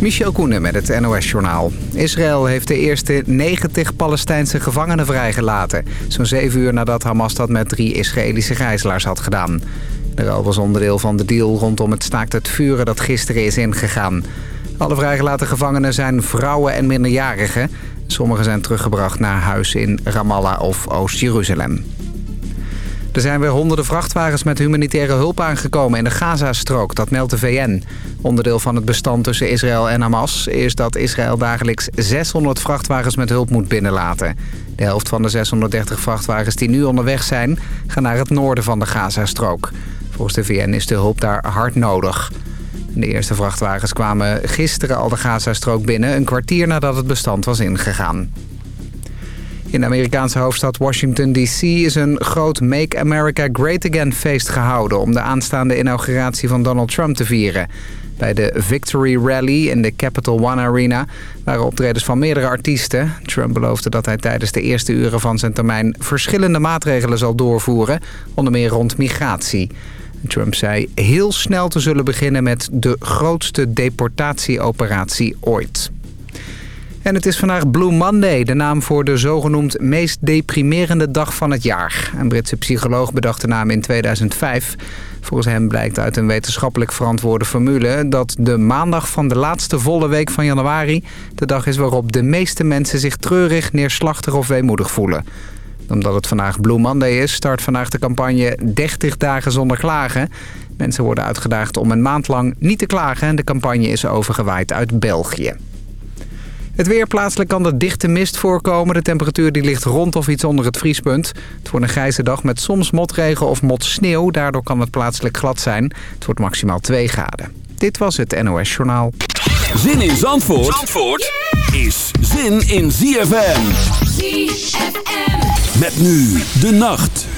Michel Koenen met het NOS-journaal. Israël heeft de eerste 90 Palestijnse gevangenen vrijgelaten. Zo'n zeven uur nadat Hamas dat met drie Israëlische gijzelaars had gedaan. De was onderdeel van de deal rondom het staakt het vuren dat gisteren is ingegaan. Alle vrijgelaten gevangenen zijn vrouwen en minderjarigen. Sommigen zijn teruggebracht naar huis in Ramallah of Oost-Jeruzalem. Er zijn weer honderden vrachtwagens met humanitaire hulp aangekomen in de Gazastrook. Dat meldt de VN. Onderdeel van het bestand tussen Israël en Hamas is dat Israël dagelijks 600 vrachtwagens met hulp moet binnenlaten. De helft van de 630 vrachtwagens die nu onderweg zijn, gaan naar het noorden van de Gazastrook. Volgens de VN is de hulp daar hard nodig. De eerste vrachtwagens kwamen gisteren al de Gazastrook binnen... een kwartier nadat het bestand was ingegaan. In de Amerikaanse hoofdstad Washington D.C. is een groot Make America Great Again feest gehouden... om de aanstaande inauguratie van Donald Trump te vieren. Bij de Victory Rally in de Capital One Arena waren optredens van meerdere artiesten. Trump beloofde dat hij tijdens de eerste uren van zijn termijn... verschillende maatregelen zal doorvoeren, onder meer rond migratie. Trump zei heel snel te zullen beginnen met de grootste deportatieoperatie ooit. En het is vandaag Blue Monday, de naam voor de zogenoemd meest deprimerende dag van het jaar. Een Britse psycholoog bedacht de naam in 2005. Volgens hem blijkt uit een wetenschappelijk verantwoorde formule... dat de maandag van de laatste volle week van januari... de dag is waarop de meeste mensen zich treurig, neerslachtig of weemoedig voelen omdat het vandaag Blue Monday is, start vandaag de campagne 30 dagen zonder klagen. Mensen worden uitgedaagd om een maand lang niet te klagen... en de campagne is overgewaaid uit België. Het weer plaatselijk kan er dichte mist voorkomen. De temperatuur die ligt rond of iets onder het vriespunt. Het wordt een grijze dag met soms motregen of motsneeuw. Daardoor kan het plaatselijk glad zijn. Het wordt maximaal 2 graden. Dit was het NOS Journaal. Zin in Zandvoort, Zandvoort is zin in ZFM. ZFM. Met nu de nacht.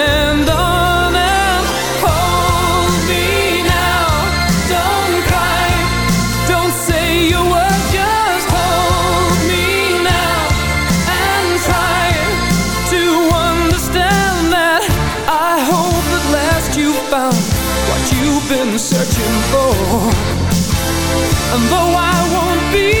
been searching for. And though I won't be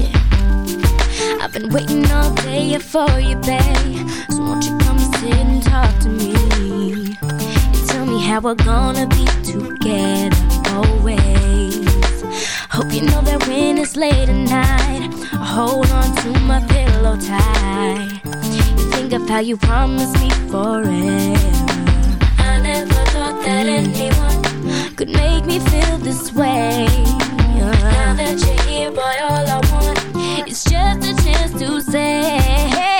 yeah. I've been waiting all day for you, babe. So won't you come sit and talk to me? And tell me how we're gonna be together always. Hope you know that when it's late at night, I hold on to my pillow tight. You think of how you promised me forever. I never thought that anyone could make me feel this way. Now that you're here, boy, all I want is just a chance to say,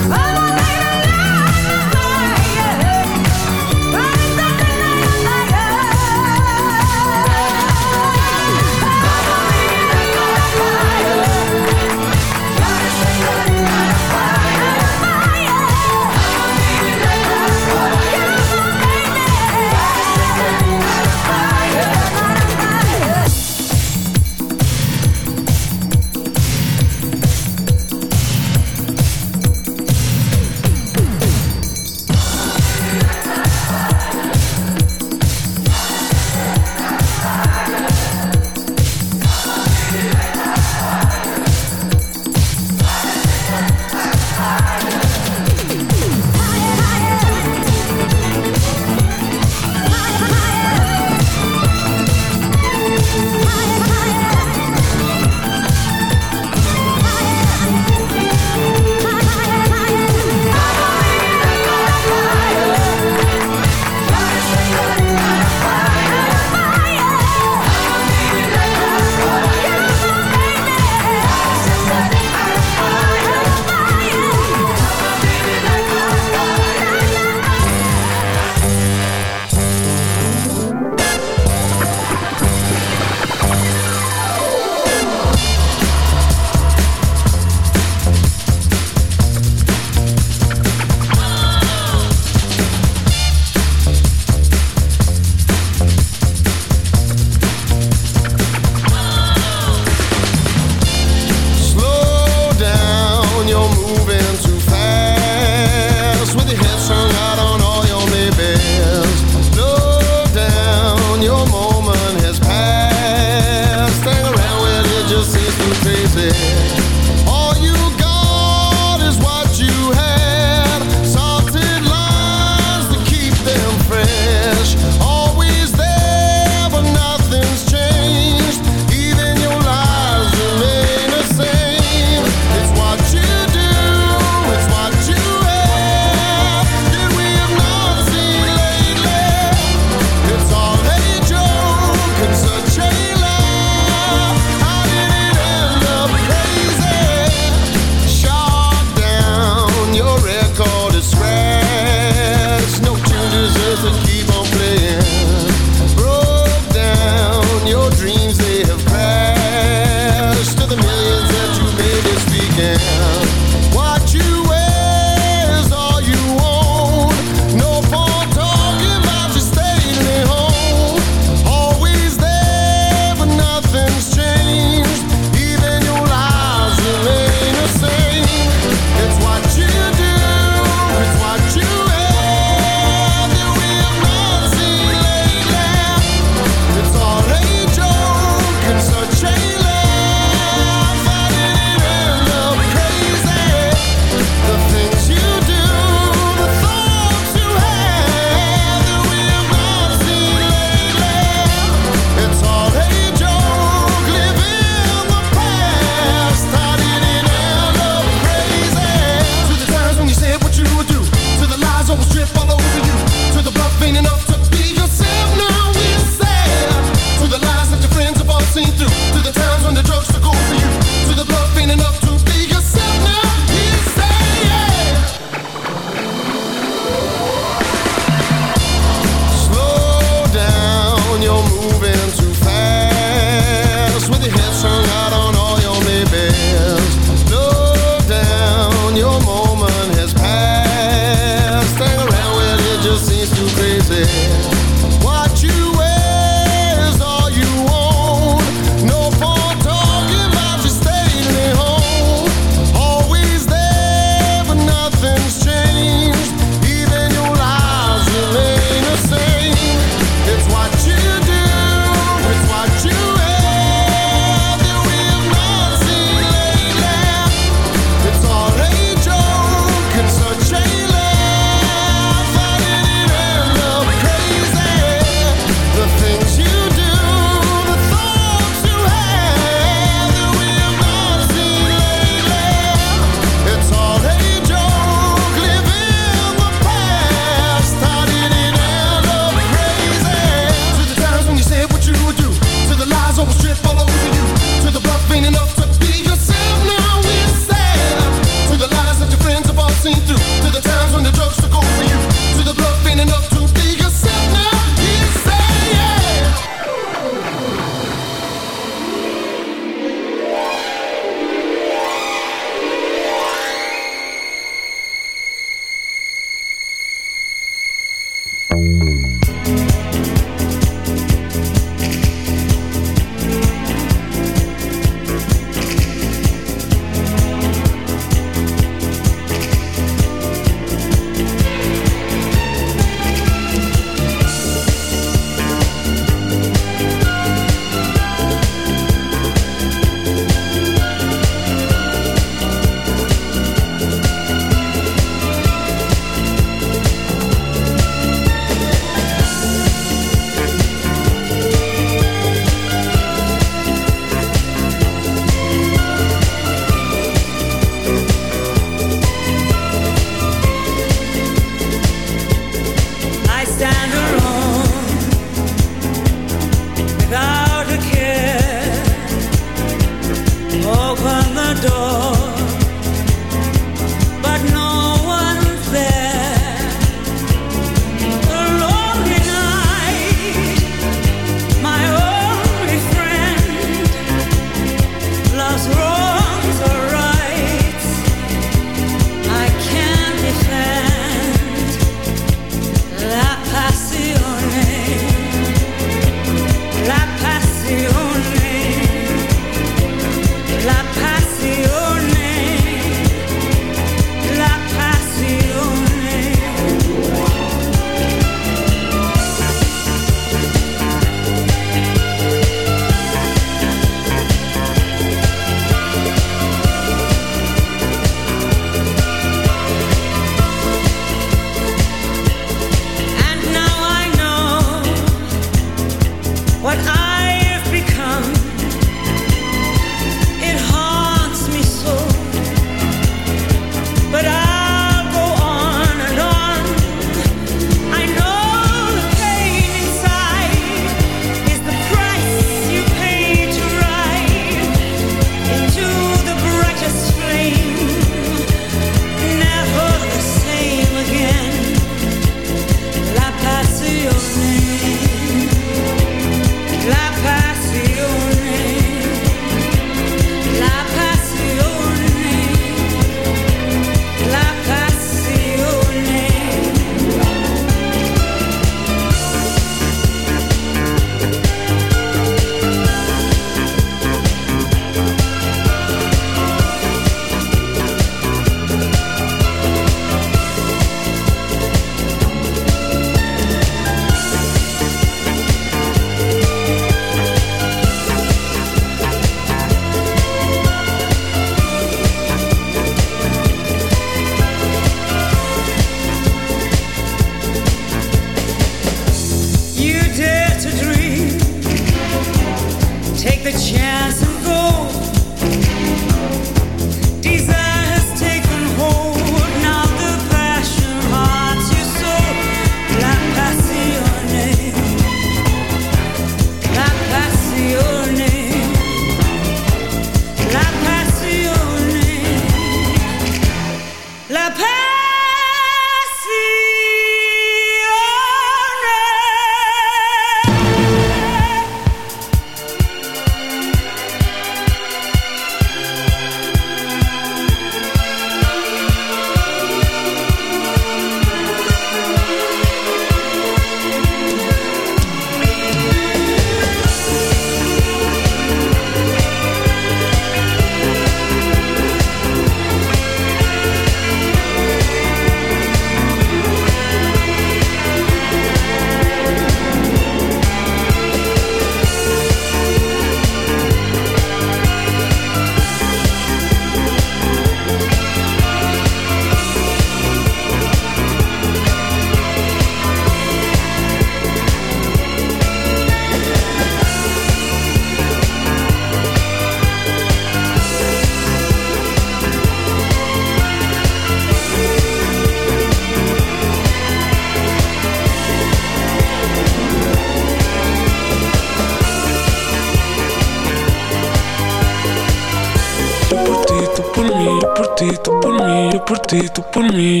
Por mí.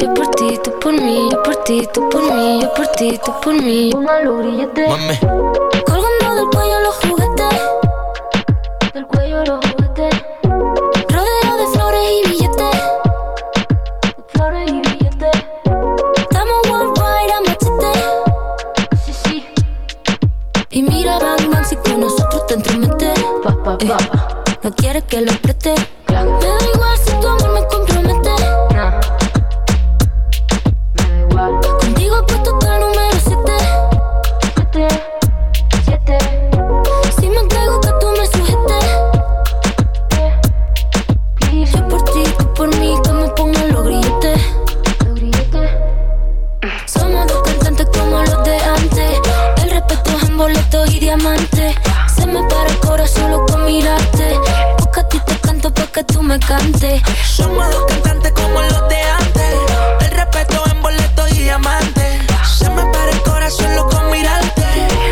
Yo por ti, tú por mí. Yo por ti, tú por mí. Yo por ti, tú por mí. Póngalo grillete. Mami. Colgando del cuello los juguetes. Del cuello los juguetes. Rodeo de flores y billetes. Flores y billetes. Estamos worldwide a machete. Sí, sí. Y mira, Bang Bang, si con nosotros te entrometes. Pa, pa, pa. Eh, no quieres que lo preste mirarte. Porque a ti te canto porque tú me cantes. Somos dos cantantes como los de antes. El respeto en boleto y diamante. Se me para el corazón loco mirarte.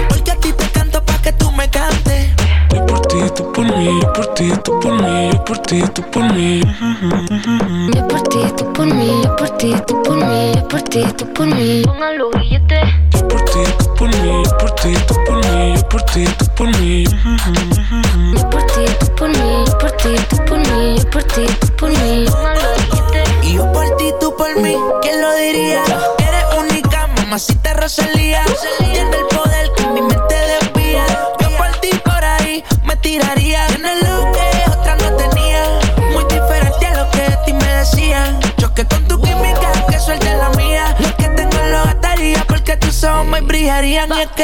Porque a ti te canto para que tú me cantes. Yo por ti, tú por mí, yo por ti, tú por mí, yo por ti, tú por mí. Yo por ti, tú por mí, yo por ti, tú por mí, yo por ti, tú por mí. Póngalo billete. Yo por ti, tú por mí, yo por ti, tú por mí mí, yo por ti, tú por mí. Yo por ti, tú por mí, yo por ti, tú por mí, yo por ti, tú por mí. Y yo por ti, tú por mí, ¿quién lo diría? Eres única, mamacita Rosalía. Rosalía. tus ojos brillarían y es que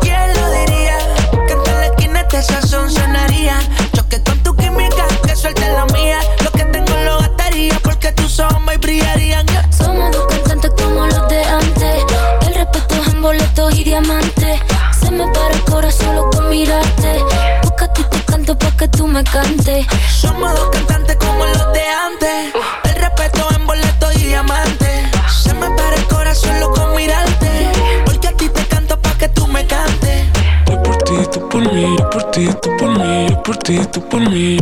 ¿Quién lo diría? Que en la esquina este sazón sonaría. Choque con tu química, que suelte la mía. Lo que tengo lo gastaría porque tus ojos me brillarían Somos dos cantantes como los de antes. El respeto es en boletos y diamantes. Se me para el corazón solo con mirarte. Busca tu canto pa' que tú me cantes. Somos dos cantantes ti, tú por mí.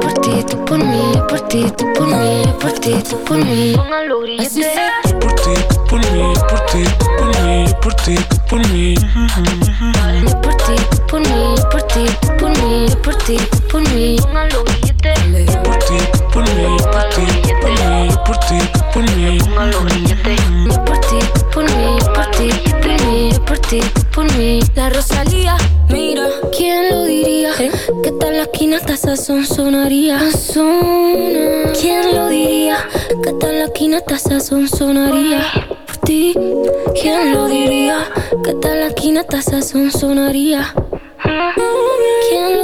Por ti, tú por mí. Yo por ti, tú por mí. Yo por ti, tú por mí. Así por ti, por mí. Por ti, tú por mí. Por ti, tú por mí. Por ti, tú por mí. Por ti, tú por mí. Por ti, tú por mí. Por ti, tú por mí. Por ti, tú por mí. Por ti, tú por mí. Por ti, tú por mí. Por ti, tú por mí. Por por mí. La Rosalía. ¿Quién lo diría? ¿Eh? Que tal la esquina hasta sazón sonaría? Ah, ¿Quién lo diría? Que tal la esquina hasta sazón sonaría? Por ti, ¿quién lo diría? Que tal la esquina hasta sazón sonaría? Ah. ¿Quién lo